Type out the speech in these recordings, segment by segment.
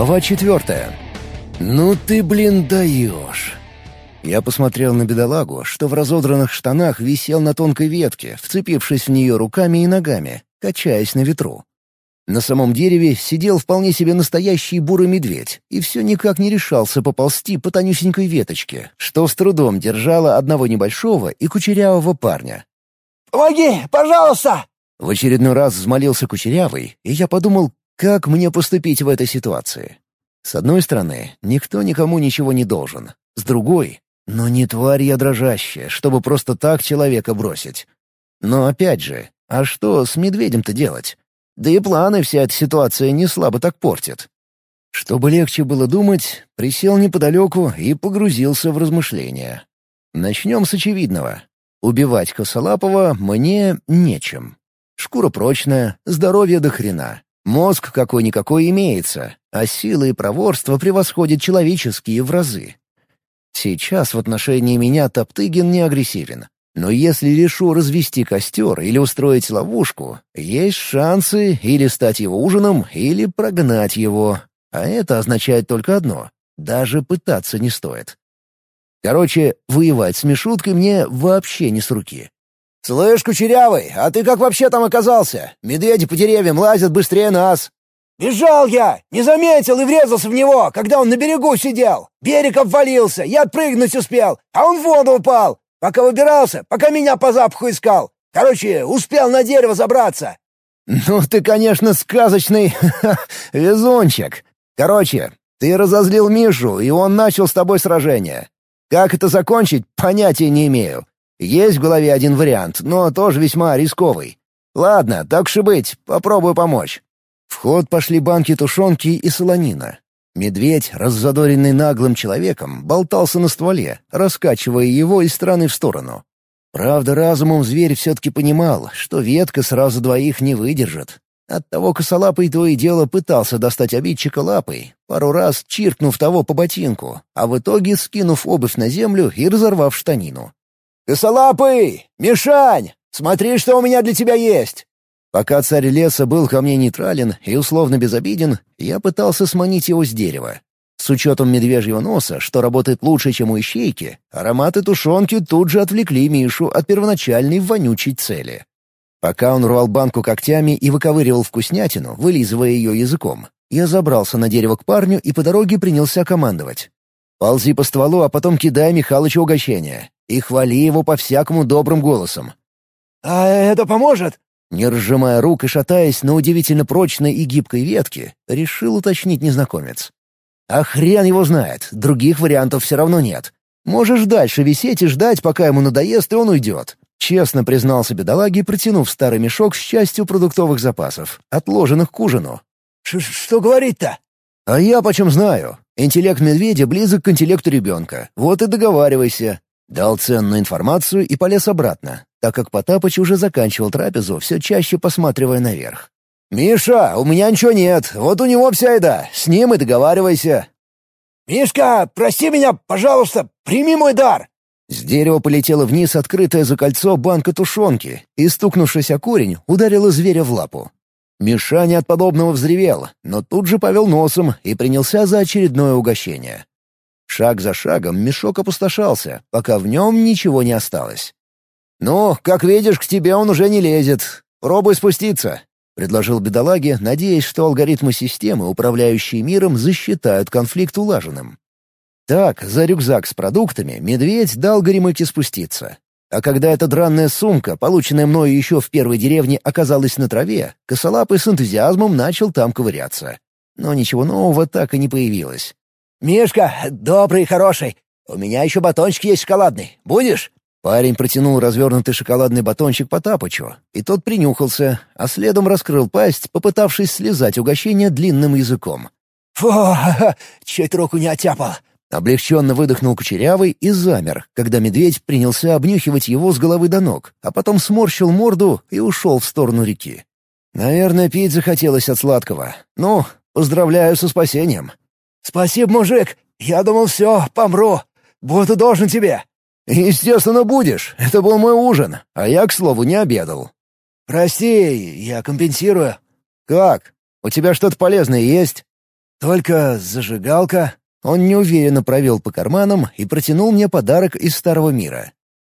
Глава четвертая. «Ну ты, блин, даешь!» Я посмотрел на бедолагу, что в разодранных штанах висел на тонкой ветке, вцепившись в нее руками и ногами, качаясь на ветру. На самом дереве сидел вполне себе настоящий бурый медведь и все никак не решался поползти по тонюсенькой веточке, что с трудом держало одного небольшого и кучерявого парня. «Помоги, пожалуйста!» В очередной раз взмолился кучерявый, и я подумал, как мне поступить в этой ситуации. С одной стороны, никто никому ничего не должен. С другой, но не тварь я дрожащая, чтобы просто так человека бросить. Но опять же, а что с медведем-то делать? Да и планы вся эта ситуация не слабо так портит. Чтобы легче было думать, присел неподалеку и погрузился в размышления. Начнем с очевидного. Убивать Косолапова мне нечем. Шкура прочная, здоровье до хрена. Мозг какой-никакой имеется, а силы и проворство превосходят человеческие в разы. Сейчас в отношении меня Топтыгин не агрессивен. Но если решу развести костер или устроить ловушку, есть шансы или стать его ужином, или прогнать его. А это означает только одно — даже пытаться не стоит. Короче, воевать с Мишуткой мне вообще не с руки. «Слышь, Кучерявый, а ты как вообще там оказался? Медведи по деревьям лазят быстрее нас!» «Бежал я! Не заметил и врезался в него, когда он на берегу сидел! Берег обвалился, я отпрыгнуть успел, а он в воду упал! Пока выбирался, пока меня по запаху искал! Короче, успел на дерево забраться!» «Ну ты, конечно, сказочный везунчик! Короче, ты разозлил Мишу, и он начал с тобой сражение. Как это закончить, понятия не имею. Есть в голове один вариант, но тоже весьма рисковый. Ладно, так и быть, попробую помочь. В ход пошли банки тушенки и солонина. Медведь, раззадоренный наглым человеком, болтался на стволе, раскачивая его из стороны в сторону. Правда, разумом зверь все-таки понимал, что ветка сразу двоих не выдержит. Оттого косолапый то и дело пытался достать обидчика лапой, пару раз чиркнув того по ботинку, а в итоге скинув обувь на землю и разорвав штанину. «Косолапый! Мишань! Смотри, что у меня для тебя есть!» Пока царь леса был ко мне нейтрален и условно безобиден, я пытался сманить его с дерева. С учетом медвежьего носа, что работает лучше, чем у ищейки, ароматы тушенки тут же отвлекли Мишу от первоначальной вонючей цели. Пока он рвал банку когтями и выковыривал вкуснятину, вылизывая ее языком, я забрался на дерево к парню и по дороге принялся командовать. «Ползи по стволу, а потом кидай Михалычу угощение и хвали его по-всякому добрым голосом. «А это поможет?» Не разжимая рук и шатаясь на удивительно прочной и гибкой ветке, решил уточнить незнакомец. «А хрен его знает, других вариантов все равно нет. Можешь дальше висеть и ждать, пока ему надоест, и он уйдет». Честно признался бедолаге, протянув старый мешок с частью продуктовых запасов, отложенных к ужину. «Что говорить-то?» «А я почем знаю. Интеллект медведя близок к интеллекту ребенка. Вот и договаривайся. Дал ценную информацию и полез обратно, так как Потапыч уже заканчивал трапезу, все чаще посматривая наверх. «Миша, у меня ничего нет, вот у него вся еда, с ним и договаривайся». «Мишка, прости меня, пожалуйста, прими мой дар!» С дерева полетела вниз открытое за кольцо банка тушенки и, стукнувшись о корень, ударила зверя в лапу. Мишаня от подобного взревел, но тут же повел носом и принялся за очередное угощение. Шаг за шагом мешок опустошался, пока в нем ничего не осталось. «Ну, как видишь, к тебе он уже не лезет. Пробуй спуститься», — предложил бедолаге, надеясь, что алгоритмы системы, управляющие миром, засчитают конфликт улаженным. Так, за рюкзак с продуктами медведь дал Горемыке спуститься. А когда эта дранная сумка, полученная мною еще в первой деревне, оказалась на траве, косолапый с энтузиазмом начал там ковыряться. Но ничего нового так и не появилось. «Мишка, добрый и хороший, у меня еще батончик есть шоколадный. Будешь?» Парень протянул развернутый шоколадный батончик Потапычу, и тот принюхался, а следом раскрыл пасть, попытавшись слезать угощение длинным языком. «Фу, чуть руку не оттяпал!» Облегченно выдохнул кучерявый и замер, когда медведь принялся обнюхивать его с головы до ног, а потом сморщил морду и ушел в сторону реки. «Наверное, пить захотелось от сладкого. Ну, поздравляю со спасением». «Спасибо, мужик! Я думал, все, помру. Буду должен тебе!» «Естественно, будешь. Это был мой ужин, а я, к слову, не обедал». «Прости, я компенсирую». «Как? У тебя что-то полезное есть?» Только зажигалка...» Он неуверенно провел по карманам и протянул мне подарок из Старого мира.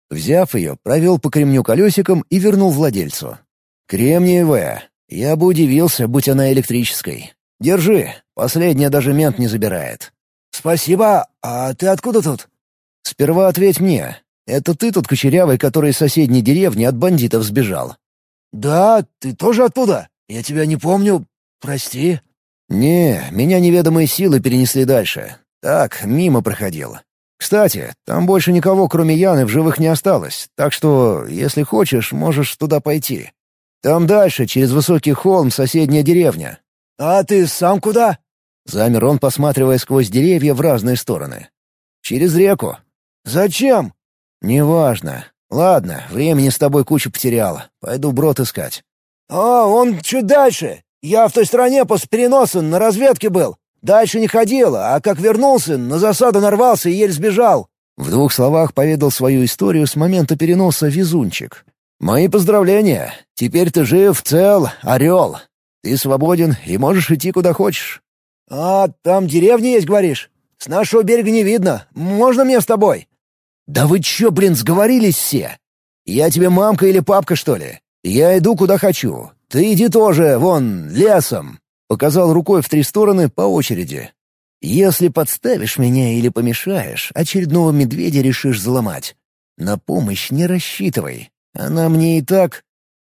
Взяв ее, провел по кремню колесиком и вернул владельцу. «Кремниевая. Я бы удивился, будь она электрической. Держи, последняя даже мент не забирает». «Спасибо. А ты откуда тут?» «Сперва ответь мне. Это ты тот кучерявый, который из соседней деревни от бандитов сбежал?» «Да, ты тоже оттуда? Я тебя не помню. Прости». «Не, меня неведомые силы перенесли дальше. Так, мимо проходил. Кстати, там больше никого, кроме Яны, в живых не осталось, так что, если хочешь, можешь туда пойти. Там дальше, через высокий холм, соседняя деревня». «А ты сам куда?» Замер он, посматривая сквозь деревья в разные стороны. «Через реку». «Зачем?» «Неважно. Ладно, времени с тобой кучу потерял. Пойду брод искать». «А, он чуть дальше. Я в той стране после переноса на разведке был. Дальше не ходил, а как вернулся, на засаду нарвался и еле сбежал». В двух словах поведал свою историю с момента переноса везунчик. «Мои поздравления. Теперь ты жив, цел, орел. Ты свободен и можешь идти куда хочешь». «А, там деревня есть, говоришь? С нашего берега не видно. Можно мне с тобой?» «Да вы чё, блин, сговорились все? Я тебе мамка или папка, что ли? Я иду куда хочу. «Ты иди тоже, вон, лесом!» — показал рукой в три стороны по очереди. «Если подставишь меня или помешаешь, очередного медведя решишь взломать. На помощь не рассчитывай. Она мне и так...»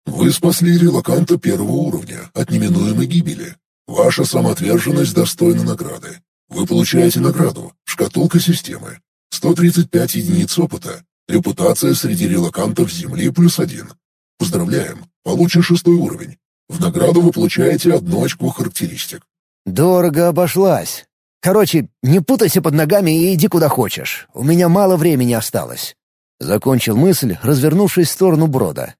«Вы спасли релаканта первого уровня от неминуемой гибели. Ваша самоотверженность достойна награды. Вы получаете награду «Шкатулка системы». 135 единиц опыта. Репутация среди релакантов Земли плюс один. Поздравляем, получен шестой уровень. В награду вы получаете одну очко характеристик. Дорого обошлась. Короче, не путайся под ногами и иди куда хочешь. У меня мало времени осталось. Закончил мысль, развернувшись в сторону брода.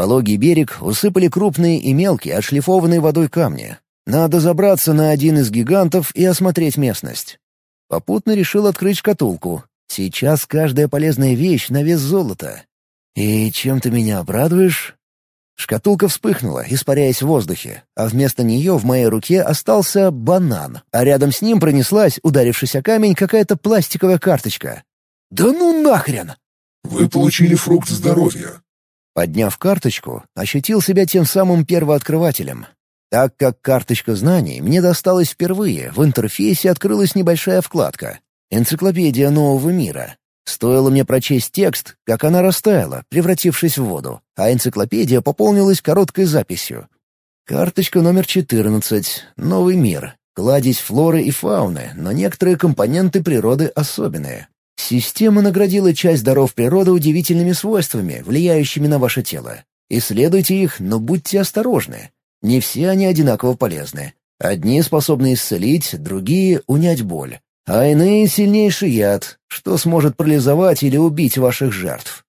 Пологий берег усыпали крупные и мелкие, отшлифованные водой камни. Надо забраться на один из гигантов и осмотреть местность. Попутно решил открыть шкатулку. Сейчас каждая полезная вещь на вес золота. «И чем ты меня обрадуешь?» Шкатулка вспыхнула, испаряясь в воздухе, а вместо нее в моей руке остался банан, а рядом с ним пронеслась, ударившись о камень, какая-то пластиковая карточка. «Да ну нахрен!» «Вы получили фрукт здоровья». Подняв карточку, ощутил себя тем самым первооткрывателем. Так как карточка знаний мне досталась впервые, в интерфейсе открылась небольшая вкладка «Энциклопедия нового мира», Стоило мне прочесть текст, как она растаяла, превратившись в воду, а энциклопедия пополнилась короткой записью. Карточка номер 14. Новый мир. Кладезь флоры и фауны, но некоторые компоненты природы особенные. Система наградила часть даров природы удивительными свойствами, влияющими на ваше тело. Исследуйте их, но будьте осторожны. Не все они одинаково полезны. Одни способны исцелить, другие — унять боль а иные — сильнейший яд, что сможет парализовать или убить ваших жертв.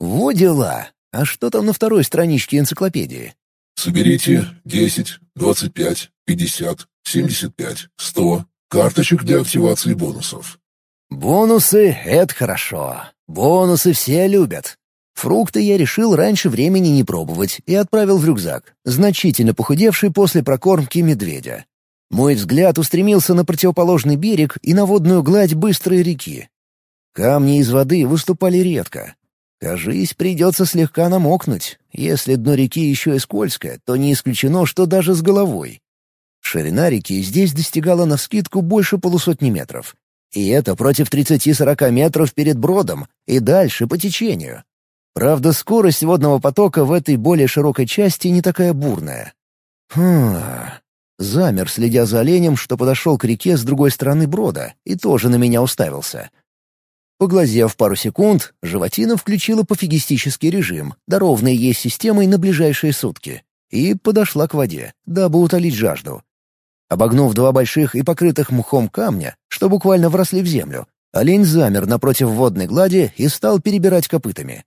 Во дела! А что там на второй страничке энциклопедии? Соберите 10, 25, 50, 75, 100 карточек для активации бонусов. Бонусы — это хорошо. Бонусы все любят. Фрукты я решил раньше времени не пробовать и отправил в рюкзак, значительно похудевший после прокормки медведя. Мой взгляд устремился на противоположный берег и на водную гладь быстрой реки. Камни из воды выступали редко. Кажись, придется слегка намокнуть. Если дно реки еще и скользкое, то не исключено, что даже с головой. Ширина реки здесь достигала навскидку больше полусотни метров. И это против 30-40 метров перед бродом и дальше по течению. Правда, скорость водного потока в этой более широкой части не такая бурная. Хм, Замер, следя за оленем, что подошел к реке с другой стороны брода, и тоже на меня уставился. Поглазев пару секунд, животина включила пофигистический режим, дарованный ей системой на ближайшие сутки, и подошла к воде, дабы утолить жажду. Обогнув два больших и покрытых мхом камня, что буквально вросли в землю, олень замер напротив водной глади и стал перебирать копытами.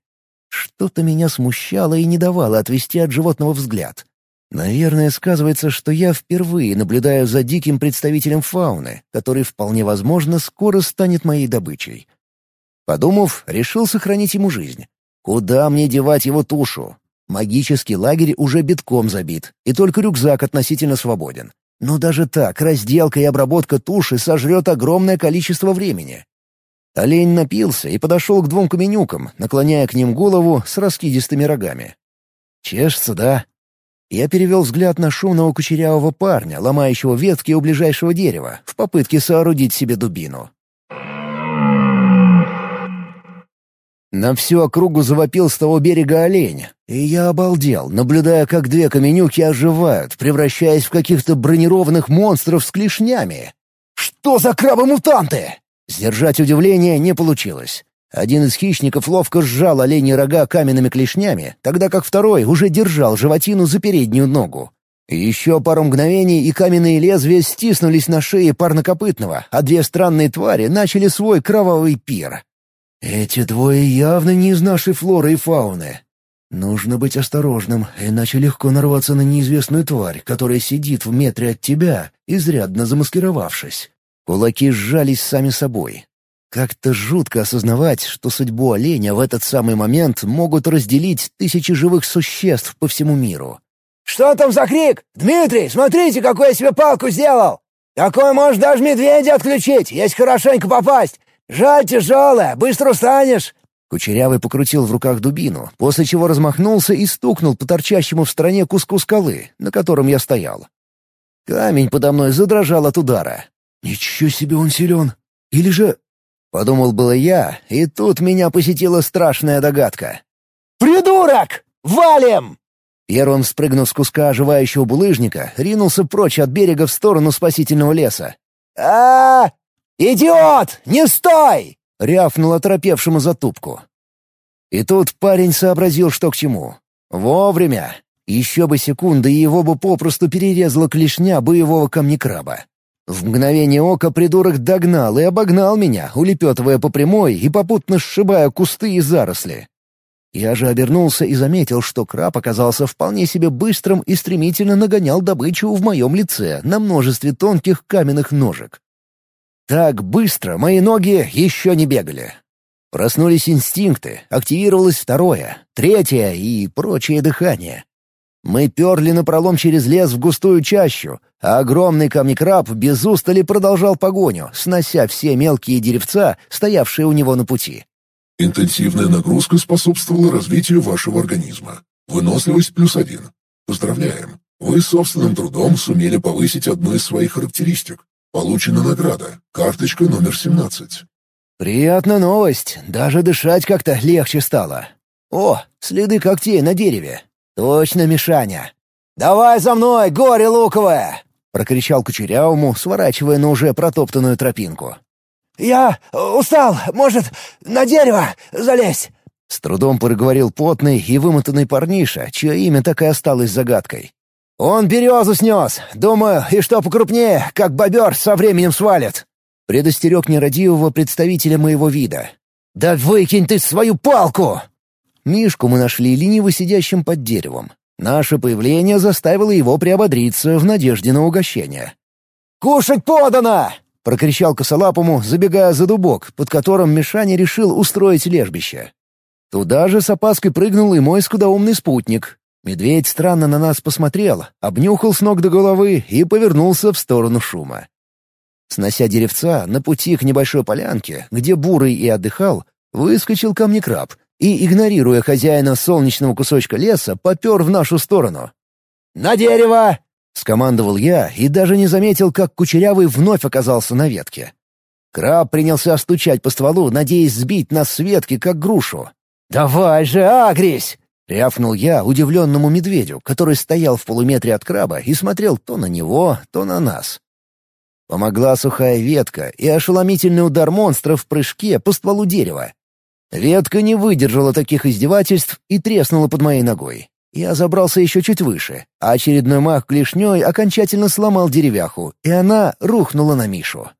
Что-то меня смущало и не давало отвести от животного взгляд. Наверное, сказывается, что я впервые наблюдаю за диким представителем фауны, который, вполне возможно, скоро станет моей добычей. Подумав, решил сохранить ему жизнь. Куда мне девать его тушу? Магический лагерь уже битком забит, и только рюкзак относительно свободен. Но даже так разделка и обработка туши сожрет огромное количество времени. Олень напился и подошел к двум каменюкам, наклоняя к ним голову с раскидистыми рогами. «Чешется, да?» Я перевел взгляд на шумного кучерявого парня, ломающего ветки у ближайшего дерева, в попытке соорудить себе дубину. На всю округу завопил с того берега олень, и я обалдел, наблюдая, как две каменюки оживают, превращаясь в каких-то бронированных монстров с клешнями. «Что за крабы-мутанты?» Сдержать удивление не получилось. Один из хищников ловко сжал оленьи рога каменными клешнями, тогда как второй уже держал животину за переднюю ногу. Еще пару мгновений, и каменные лезвия стиснулись на шее парнокопытного, а две странные твари начали свой кровавый пир. Эти двое явно не из нашей флоры и фауны. Нужно быть осторожным, иначе легко нарваться на неизвестную тварь, которая сидит в метре от тебя, изрядно замаскировавшись. Кулаки сжались сами собой. Как-то жутко осознавать, что судьбу оленя в этот самый момент могут разделить тысячи живых существ по всему миру. «Что там за крик? Дмитрий, смотрите, какую я себе палку сделал! Такой может даже медведя отключить, если хорошенько попасть! «Жаль, тяжелая, быстро устанешь!» Кучерявый покрутил в руках дубину, после чего размахнулся и стукнул по торчащему в стороне куску скалы, на котором я стоял. Камень подо мной задрожал от удара. «Ничего себе он силен! Или же...» Подумал было я, и тут меня посетила страшная догадка. «Придурок! Валим!» Первым спрыгнув с куска оживающего булыжника, ринулся прочь от берега в сторону спасительного леса. а, -а, -а «Идиот! Не стой!» — рявкнул оторопевшему затупку. И тут парень сообразил, что к чему. Вовремя. Еще бы секунда, и его бы попросту перерезала клешня боевого камнекраба. В мгновение ока придурок догнал и обогнал меня, улепетывая по прямой и попутно сшибая кусты и заросли. Я же обернулся и заметил, что краб оказался вполне себе быстрым и стремительно нагонял добычу в моем лице на множестве тонких каменных ножек. Так быстро мои ноги еще не бегали. Проснулись инстинкты, активировалось второе, третье и прочее дыхание. Мы перли напролом через лес в густую чащу, а огромный камнекраб без устали продолжал погоню, снося все мелкие деревца, стоявшие у него на пути. Интенсивная нагрузка способствовала развитию вашего организма. Выносливость плюс один. Поздравляем! Вы собственным трудом сумели повысить одну из своих характеристик. Получена награда. Карточка номер 17. Приятная новость. Даже дышать как-то легче стало. О, следы когтей на дереве. Точно Мишаня. «Давай за мной, горе луковое!» — прокричал Кучерявому, сворачивая на уже протоптанную тропинку. «Я устал. Может, на дерево залезть?» С трудом проговорил потный и вымотанный парниша, чье имя так и осталось загадкой. «Он березу снес! Думаю, и что покрупнее, как бобер со временем свалит!» Предостерег нерадивого представителя моего вида. «Да выкинь ты свою палку!» Мишку мы нашли лениво сидящим под деревом. Наше появление заставило его приободриться в надежде на угощение. «Кушать подано!» — прокричал косолапому, забегая за дубок, под которым Мишаня решил устроить лежбище. Туда же с опаской прыгнул и мой скудоумный спутник, Медведь странно на нас посмотрел, обнюхал с ног до головы и повернулся в сторону шума. Снося деревца, на пути к небольшой полянке, где Бурый и отдыхал, выскочил ко мне краб и, игнорируя хозяина солнечного кусочка леса, попер в нашу сторону. «На дерево!» — скомандовал я и даже не заметил, как Кучерявый вновь оказался на ветке. Краб принялся стучать по стволу, надеясь сбить нас с ветки, как грушу. «Давай же, агрись!» Рявкнул я удивленному медведю, который стоял в полуметре от краба и смотрел то на него, то на нас. Помогла сухая ветка и ошеломительный удар монстра в прыжке по стволу дерева. Ветка не выдержала таких издевательств и треснула под моей ногой. Я забрался еще чуть выше, а очередной мах клешней окончательно сломал деревяху, и она рухнула на Мишу.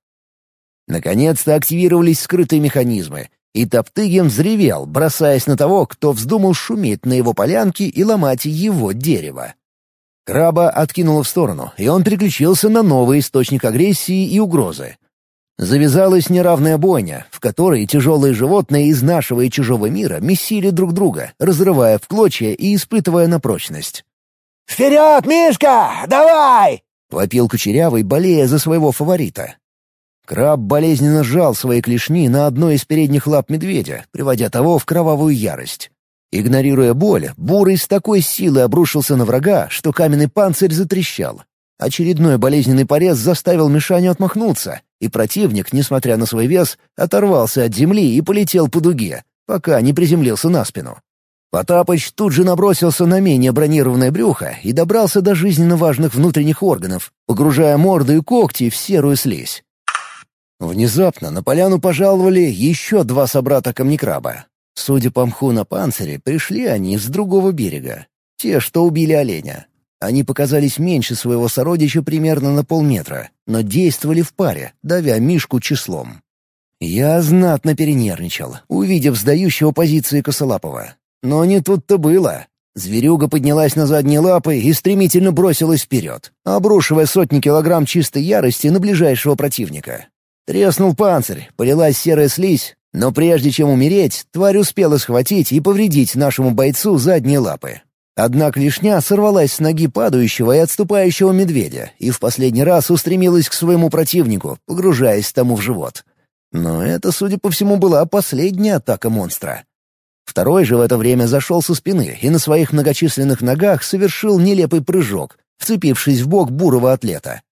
Наконец-то активировались скрытые механизмы, и Топтыгин взревел, бросаясь на того, кто вздумал шуметь на его полянке и ломать его дерево. Краба откинуло в сторону, и он переключился на новый источник агрессии и угрозы. Завязалась неравная бойня, в которой тяжелые животные из нашего и чужого мира месили друг друга, разрывая в клочья и испытывая на прочность. «Вперед, Мишка! Давай!» — вопил Кучерявый, болея за своего фаворита. Краб болезненно сжал свои клешни на одной из передних лап медведя, приводя того в кровавую ярость. Игнорируя боль, Бурый с такой силой обрушился на врага, что каменный панцирь затрещал. Очередной болезненный порез заставил Мишаню отмахнуться, и противник, несмотря на свой вес, оторвался от земли и полетел по дуге, пока не приземлился на спину. Потапыч тут же набросился на менее бронированное брюхо и добрался до жизненно важных внутренних органов, погружая морду и когти в серую слизь. Внезапно на поляну пожаловали еще два собрата камнекраба. Судя по мху на панцире, пришли они с другого берега. Те, что убили оленя. Они показались меньше своего сородича примерно на полметра, но действовали в паре, давя Мишку числом. Я знатно перенервничал, увидев сдающего позиции Косолапова. Но не тут-то было. Зверюга поднялась на задние лапы и стремительно бросилась вперед, обрушивая сотни килограмм чистой ярости на ближайшего противника. Треснул панцирь, полилась серая слизь, но прежде чем умереть, тварь успела схватить и повредить нашему бойцу задние лапы. Одна клешня сорвалась с ноги падающего и отступающего медведя и в последний раз устремилась к своему противнику, погружаясь тому в живот. Но это, судя по всему, была последняя атака монстра. Второй же в это время зашел со спины и на своих многочисленных ногах совершил нелепый прыжок, вцепившись в бок бурого атлета.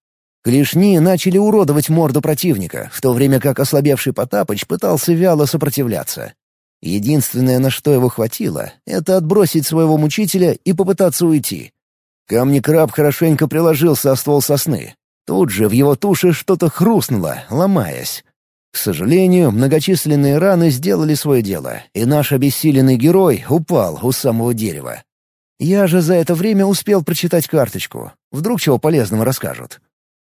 Клешни начали уродовать морду противника, в то время как ослабевший Потапыч пытался вяло сопротивляться. Единственное, на что его хватило, это отбросить своего мучителя и попытаться уйти. Камни-краб хорошенько приложился о ствол сосны. Тут же в его туше что-то хрустнуло, ломаясь. К сожалению, многочисленные раны сделали свое дело, и наш обессиленный герой упал у самого дерева. Я же за это время успел прочитать карточку. Вдруг чего полезного расскажут.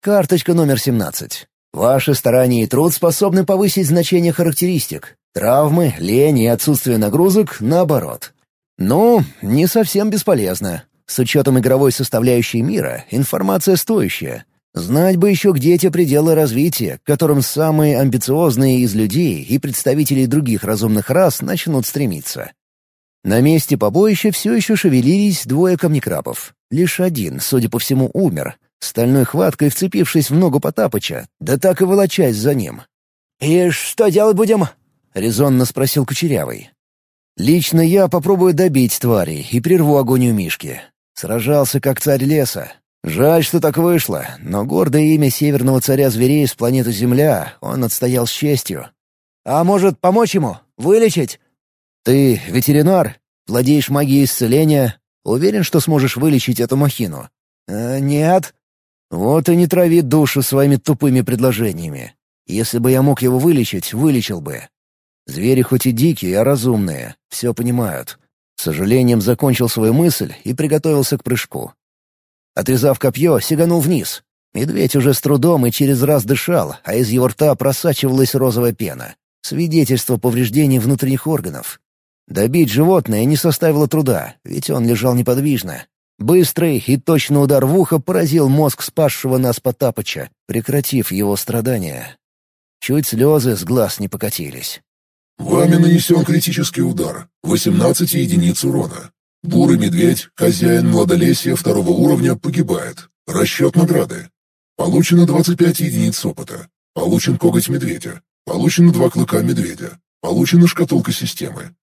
Карточка номер 17. Ваши старания и труд способны повысить значение характеристик. Травмы, лень и отсутствие нагрузок — наоборот. Ну, не совсем бесполезно. С учетом игровой составляющей мира, информация стоящая. Знать бы еще, где эти пределы развития, к которым самые амбициозные из людей и представителей других разумных рас начнут стремиться. На месте побоища все еще шевелились двое камнекрабов. Лишь один, судя по всему, умер, стальной хваткой вцепившись в ногу Потапыча, да так и волочась за ним. «И что делать будем?» — резонно спросил Кучерявый. «Лично я попробую добить тварей и прерву агонию Мишки. Сражался как царь леса, Жаль, что так вышло, но гордое имя северного царя зверей с планеты Земля он отстоял с честью. «А может, помочь ему? Вылечить?» «Ты ветеринар? Владеешь магией исцеления? Уверен, что сможешь вылечить эту махину?» э, «Нет». «Вот и не трави душу своими тупыми предложениями. Если бы я мог его вылечить, вылечил бы. Звери хоть и дикие, а разумные, все понимают». С сожалением закончил свою мысль и приготовился к прыжку. Отрезав копье, сиганул вниз. Медведь уже с трудом и через раз дышал, а из его рта просачивалась розовая пена. Свидетельство повреждений внутренних органов. Добить животное не составило труда, ведь он лежал неподвижно. Быстрый и точный удар в ухо поразил мозг спасшего нас Потапыча, прекратив его страдания. Чуть слезы с глаз не покатились. «Вами нанесен критический удар. 18 единиц урона. Бурый медведь, хозяин Младолесья второго уровня, погибает. Расчет награды. Получено 25 единиц опыта. Получен коготь медведя. Получено два клыка медведя. Получена шкатулка системы.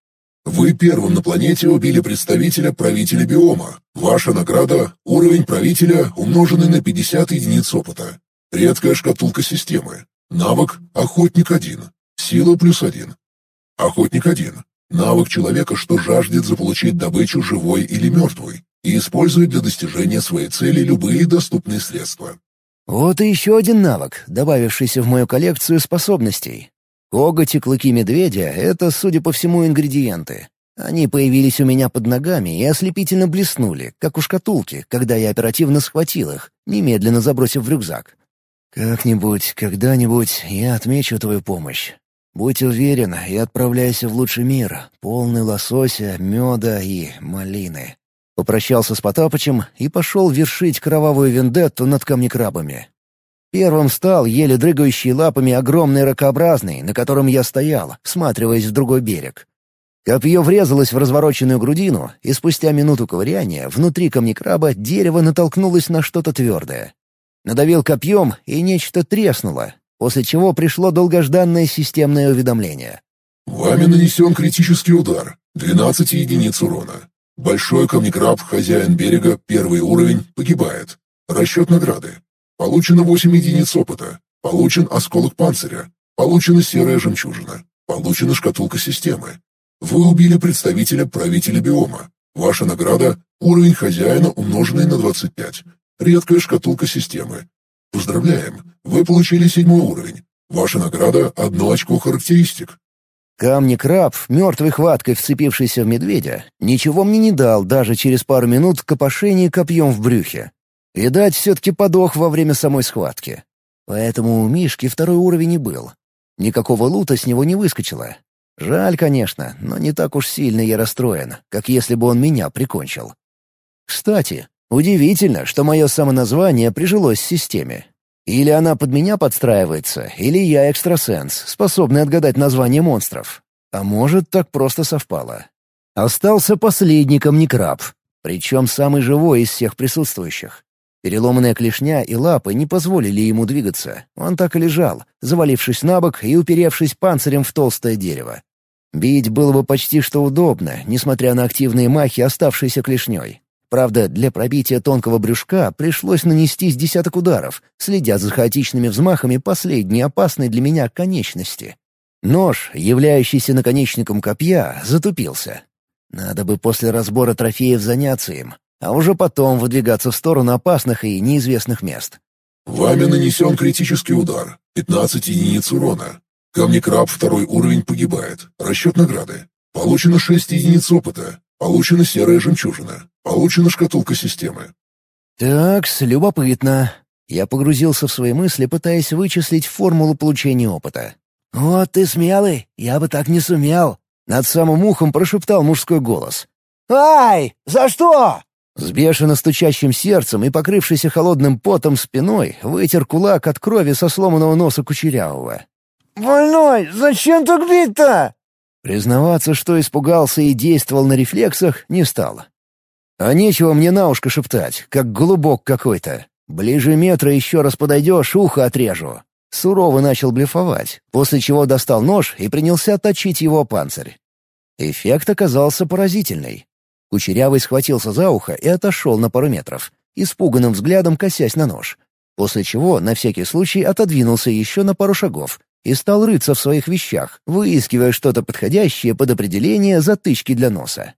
Вы первым на планете убили представителя правителя биома. Ваша награда — уровень правителя, умноженный на 50 единиц опыта. Редкая шкатулка системы. Навык «Охотник 1». Сила плюс 1. Охотник 1. Навык человека, что жаждет заполучить добычу живой или мертвой, и использует для достижения своей цели любые доступные средства. Вот и еще один навык, добавившийся в мою коллекцию способностей. Коготь и клыки медведя — это, судя по всему, ингредиенты. Они появились у меня под ногами и ослепительно блеснули, как у шкатулки, когда я оперативно схватил их, немедленно забросив в рюкзак. «Как-нибудь, когда-нибудь я отмечу твою помощь. Будь уверен и отправляйся в лучший мир, полный лосося, меда и малины. Попрощался с Потапычем и пошел вершить кровавую вендетту над камнекрабами. Первым стал еле дрыгающий лапами огромный ракообразный, на котором я стоял, всматриваясь в другой берег. Копье врезалось в развороченную грудину, и спустя минуту ковыряния внутри камнекраба дерево натолкнулось на что-то твердое. Надавил копьем, и нечто треснуло, после чего пришло долгожданное системное уведомление. «Вами нанесен критический удар. 12 единиц урона. Большой камнекраб, хозяин берега, первый уровень, погибает. Расчет награды. Получено 8 единиц опыта. Получен осколок панциря. Получена серая жемчужина. Получена шкатулка системы. Вы убили представителя правителя биома. Ваша награда — уровень хозяина, умноженный на 25. Редкая шкатулка системы. Поздравляем, вы получили седьмой уровень. Ваша награда — одно очко характеристик. Камни-краб, мертвой хваткой вцепившийся в медведя, ничего мне не дал даже через пару минут копошения копьем в брюхе. Видать, все-таки подох во время самой схватки. Поэтому у Мишки второй уровень и был. Никакого лута с него не выскочило. Жаль, конечно, но не так уж сильно я расстроен, как если бы он меня прикончил. Кстати, удивительно, что мое самоназвание прижилось в системе. Или она под меня подстраивается, или я экстрасенс, способный отгадать название монстров. А может, так просто совпало. Остался последний камнекраб, причем самый живой из всех присутствующих. Переломанная клешня и лапы не позволили ему двигаться. Он так и лежал, завалившись на бок и уперевшись панцирем в толстое дерево. Бить было бы почти что удобно, несмотря на активные махи, оставшиеся клешней. Правда, для пробития тонкого брюшка пришлось нанести десяток ударов, следя за хаотичными взмахами последней опасной для меня конечности. Нож, являющийся наконечником копья, затупился. Надо бы после разбора трофеев заняться им, а уже потом выдвигаться в сторону опасных и неизвестных мест. Вами нанесен критический удар. 15 единиц урона. Камни-краб второй уровень погибает. Расчет награды. Получено 6 единиц опыта. Получена серая жемчужина. Получена шкатулка системы. «Такс, любопытно». Я погрузился в свои мысли, пытаясь вычислить формулу получения опыта. «Вот ты смелый, я бы так не сумел», — над самым ухом прошептал мужской голос. «Ай! За что?» С бешено стучащим сердцем и покрывшийся холодным потом спиной вытер кулак от крови со сломанного носа Кучерявого. «Больной, зачем так бить-то?» Признаваться, что испугался и действовал на рефлексах, не стал. А нечего мне на ушко шептать, как голубок какой-то. Ближе метра еще раз подойдешь, ухо отрежу. Сурово начал блефовать, после чего достал нож и принялся точить его панцирь. Эффект оказался поразительный. Кучерявый схватился за ухо и отошел на пару метров, испуганным взглядом косясь на нож. После чего, на всякий случай, отодвинулся еще на пару шагов и стал рыться в своих вещах, выискивая что-то подходящее под определение затычки для носа.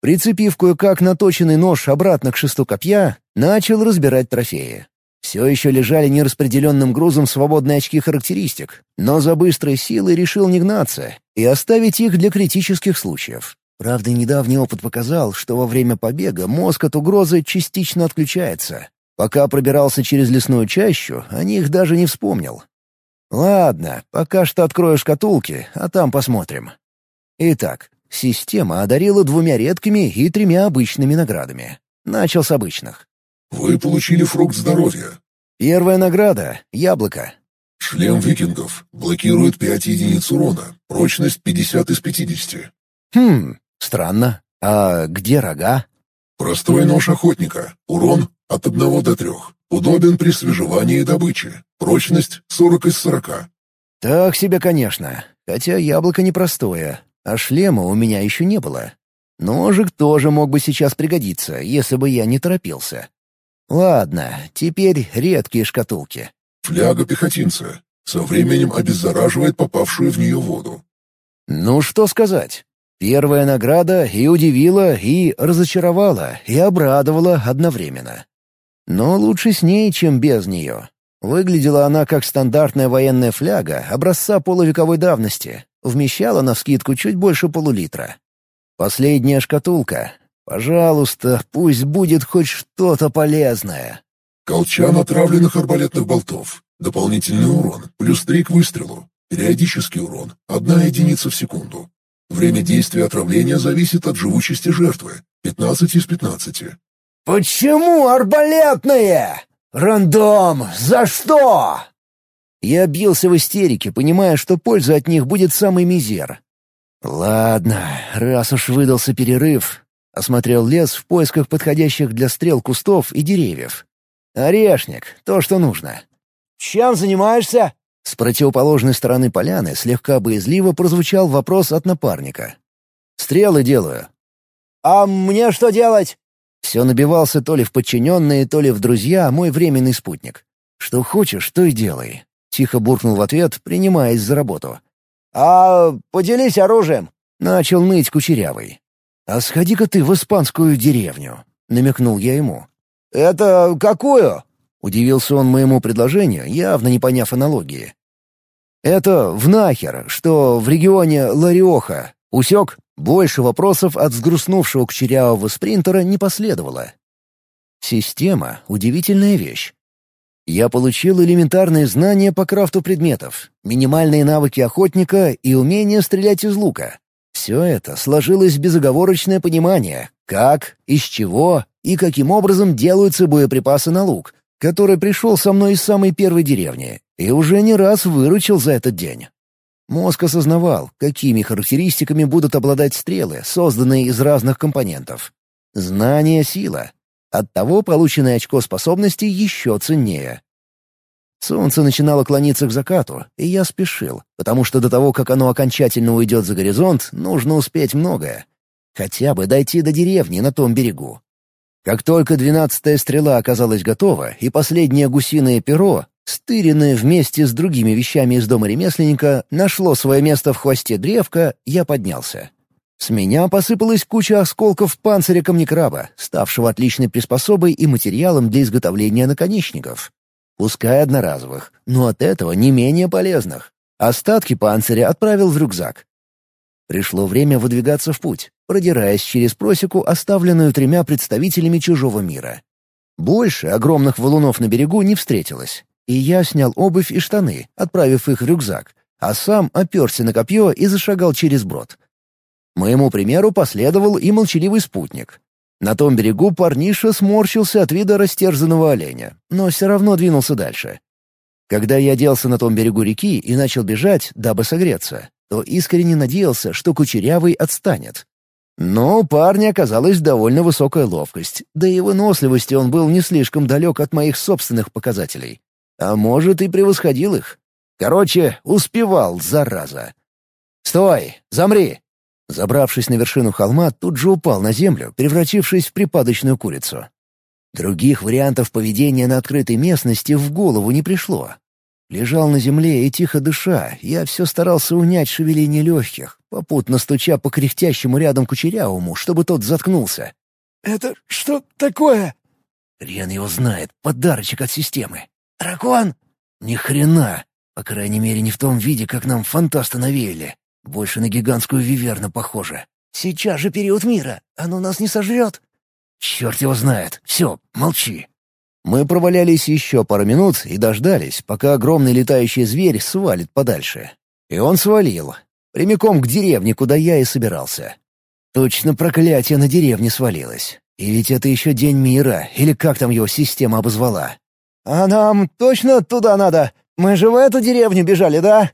Прицепив кое-как наточенный нож обратно к шесту копья, начал разбирать трофеи. Все еще лежали нераспределенным грузом свободные очки характеристик, но за быстрой силой решил не гнаться и оставить их для критических случаев. Правда, недавний опыт показал, что во время побега мозг от угрозы частично отключается. Пока пробирался через лесную чащу, о них даже не вспомнил. Ладно, пока что открою шкатулки, а там посмотрим. Итак, система одарила двумя редкими и тремя обычными наградами. Начал с обычных. Вы получили фрукт здоровья. Первая награда — яблоко. Шлем викингов. Блокирует 5 единиц урона. Прочность 50 из 50. Хм, Странно. А где рога? Простой нож охотника. Урон от одного до трех. Удобен при свежевании и добыче. Прочность 40 из 40. Так себе, конечно. Хотя яблоко непростое, а шлема у меня еще не было. Ножик тоже мог бы сейчас пригодиться, если бы я не торопился. Ладно, теперь редкие шкатулки. Фляга пехотинца. Со временем обеззараживает попавшую в нее воду. Ну, что сказать. Первая награда и удивила, и разочаровала, и обрадовала одновременно. Но лучше с ней, чем без нее. Выглядела она как стандартная военная фляга образца полувековой давности. Вмещала на вскидку чуть больше полулитра. Последняя шкатулка. Пожалуйста, пусть будет хоть что-то полезное. Колчан отравленных арбалетных болтов. Дополнительный урон, плюс три к выстрелу. Периодический урон, одна единица в секунду. Время действия отравления зависит от живучести жертвы. 15 из 15. «Почему арбалетные? Рандом! За что?» Я бился в истерике, понимая, что польза от них будет самый мизер. «Ладно, раз уж выдался перерыв...» Осмотрел лес в поисках подходящих для стрел кустов и деревьев. «Орешник, то, что нужно». «Чем занимаешься?» С противоположной стороны поляны слегка боязливо прозвучал вопрос от напарника. «Стрелы делаю». «А мне что делать?» Все набивался то ли в подчиненные, то ли в друзья мой временный спутник. «Что хочешь, то и делай», — тихо буркнул в ответ, принимаясь за работу. «А поделись оружием», — начал ныть кучерявый. «А сходи-ка ты в испанскую деревню», — намекнул я ему. «Это какую?» — удивился он моему предложению, явно не поняв аналогии. «Это в Нахер, что в регионе Лариоха. Усек?» Больше вопросов от взгрустнувшего кучерявого спринтера не последовало. Система — удивительная вещь. Я получил элементарные знания по крафту предметов, минимальные навыки охотника и умение стрелять из лука. Все это сложилось безоговорочное понимание, как, из чего и каким образом делаются боеприпасы на лук, который пришел со мной из самой первой деревни и уже не раз выручил за этот день. Мозг осознавал, какими характеристиками будут обладать стрелы, созданные из разных компонентов. Знание — сила. Оттого полученное очко способностей еще ценнее. Солнце начинало клониться к закату, и я спешил, потому что до того, как оно окончательно уйдет за горизонт, нужно успеть многое. Хотя бы дойти до деревни на том берегу. Как только двенадцатая стрела оказалась готова, и последнее гусиное перо, стыренное вместе с другими вещами из дома ремесленника, нашло свое место в хвосте древка, я поднялся. С меня посыпалась куча осколков панциря камнекраба, ставшего отличной приспособой и материалом для изготовления наконечников. Пускай одноразовых, но от этого не менее полезных. Остатки панциря отправил в рюкзак. Пришло время выдвигаться в путь, продираясь через просеку, оставленную тремя представителями чужого мира. Больше огромных валунов на берегу не встретилось, и я снял обувь и штаны, отправив их в рюкзак, а сам оперся на копье и зашагал через брод. Моему примеру последовал и молчаливый спутник. На том берегу парниша сморщился от вида растерзанного оленя, но все равно двинулся дальше. Когда я оделся на том берегу реки и начал бежать, дабы согреться, то искренне надеялся, что Кучерявый отстанет. Но у парня оказалась довольно высокая ловкость, да и выносливости он был не слишком далек от моих собственных показателей. А может, и превосходил их. Короче, успевал, зараза. «Стой! Замри!» Забравшись на вершину холма, тут же упал на землю, превратившись в припадочную курицу. Других вариантов поведения на открытой местности в голову не пришло. Лежал на земле и тихо дыша, я все старался унять шевеление легких, попутно стуча по кряхтящему рядом кучерявому, чтобы тот заткнулся. «Это что такое?» Рен его знает, подарочек от системы. «Дракон?» «Ни хрена! По крайней мере, не в том виде, как нам фантаста навеяли. Больше на гигантскую виверну похоже. Сейчас же период мира. Оно нас не сожрет». «Черт его знает. Все, молчи». Мы провалялись еще пару минут и дождались, пока огромный летающий зверь свалит подальше. И он свалил. Прямиком к деревне, куда я и собирался. Точно проклятие на деревне свалилось. И ведь это еще день мира, или как там его система обозвала. «А нам точно туда надо? Мы же в эту деревню бежали, да?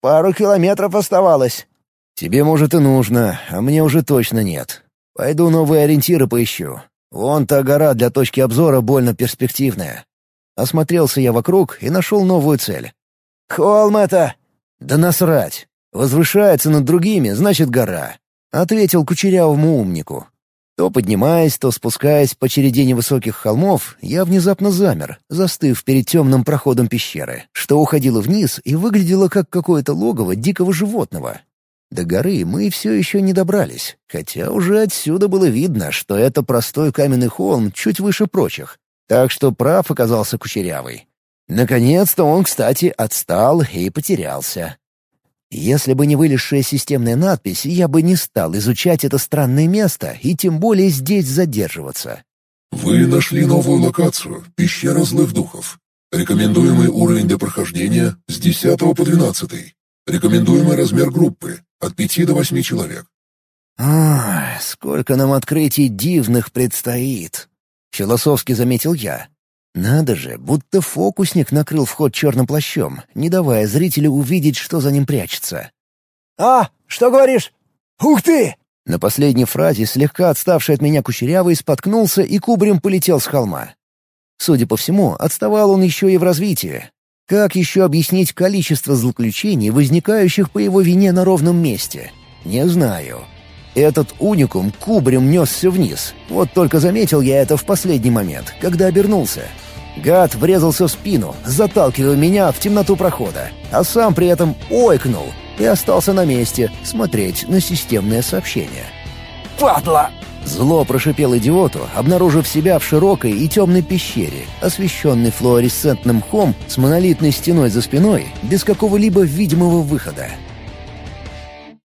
Пару километров оставалось». «Тебе, может, и нужно, а мне уже точно нет. Пойду новые ориентиры поищу. Вон та гора для точки обзора больно перспективная. Осмотрелся я вокруг и нашел новую цель. «Холм это!» «Да насрать! Возвышается над другими, значит, гора», — ответил кучерявому умнику. То поднимаясь, то спускаясь по череде невысоких холмов, я внезапно замер, застыв перед темным проходом пещеры, что уходило вниз и выглядело как какое-то логово дикого животного. До горы мы все еще не добрались, хотя уже отсюда было видно, что это простой каменный холм чуть выше прочих, так что прав оказался Кучерявый. Наконец-то он, кстати, отстал и потерялся. Если бы не вылезшая системная надпись, я бы не стал изучать это странное место и тем более здесь задерживаться. Вы нашли новую локацию — пещера злых духов. Рекомендуемый уровень для прохождения с 10 по 12. Рекомендуемый размер группы от пяти до восьми человек. «Ах, сколько нам открытий дивных предстоит!» — философски заметил я. «Надо же, будто фокусник накрыл вход черным плащом, не давая зрителю увидеть, что за ним прячется». «А, что говоришь? Ух ты!» На последней фразе слегка отставший от меня кучерявый споткнулся и кубрем полетел с холма. Судя по всему, отставал он еще и в развитии. Как еще объяснить количество злоключений, возникающих по его вине на ровном месте? Не знаю. Этот уникум кубарем несся вниз. Вот только заметил я это в последний момент, когда обернулся. Гад врезался в спину, заталкивая меня в темноту прохода, а сам при этом ойкнул и остался на месте смотреть на системное сообщение. «Падла!» Зло прошипел идиоту, обнаружив себя в широкой и темной пещере, освещенной флуоресцентным мхом с монолитной стеной за спиной, без какого-либо видимого выхода.